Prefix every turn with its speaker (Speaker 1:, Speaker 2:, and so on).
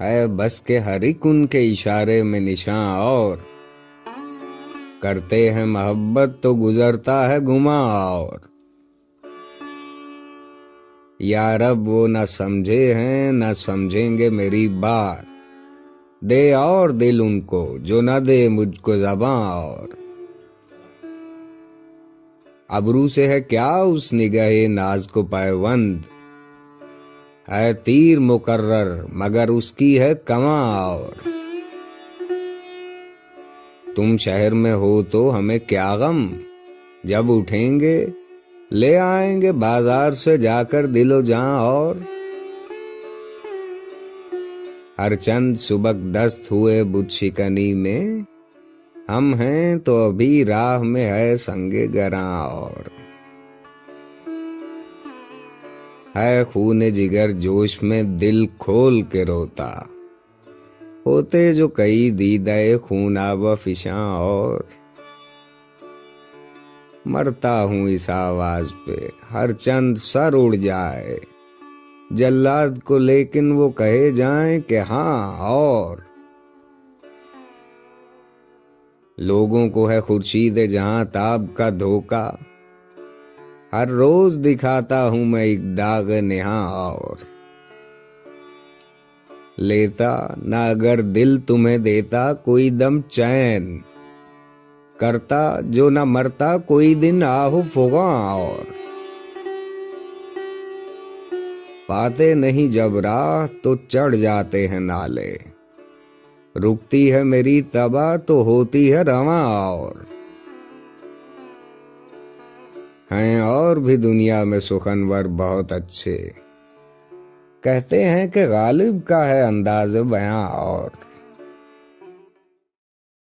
Speaker 1: ہے بس کے ہر ایک ان کے اشارے میں نشاں اور۔ کرتے ہیں محبت تو گزرتا ہے گما اور۔ یارب وہ نہ سمجھے ہیں، نہ سمجھیں گے میری بات۔ دے اور دل ان کو جو نہ دے مجھ کو زباں اور۔ ابرو سے ہے کیا اس نگاہ ناز کو پیوند ہے تیر مقرر، مگر اس کی ہے کماں اور تم شہر میں ہو تو ہمیں کیا غم؟ جب اٹھیں گے، لے آئیں گے بازار سے جا کر دل و جہاں اور۔ ہر چند سبک دست ہوئے بت شکنی میں، ہم ہیں تو ابھی راہ میں ہے سنگ گراں اور۔ ہے خون جگر جوش میں دل کھول کے روتا۔ ہوتے جو کئی دیدے خون آب فشاں اور مرتا ہوں اس آواز پہ۔ ہر چند سر اڑ جائے۔ جلاد کو لیکن وہ کہے جائیں کہ ہاں اور۔ لوگوں کو ہے خورشید جہاں تاب کا دھوکا۔ ہر روز دکھاتا ہوں میں ایک داغ نہاں اور۔ لیتا، نہ اگر دل تمہیں دیتا کوئی دم چین۔ کرتا، جو نہ مرتا کوئی دن آہو فغاں اور۔ پاتے نہیں جب راہ تو چڑھ جاتے ہیں نالے۔ رکتی ہے میری تباہ تو ہوتی ہے رواں اور۔ ہیں اور بھی دنیا میں سخنور بہت اچھے۔ کہتے ہیں کہ غالب کا ہے انداز بیاں اور۔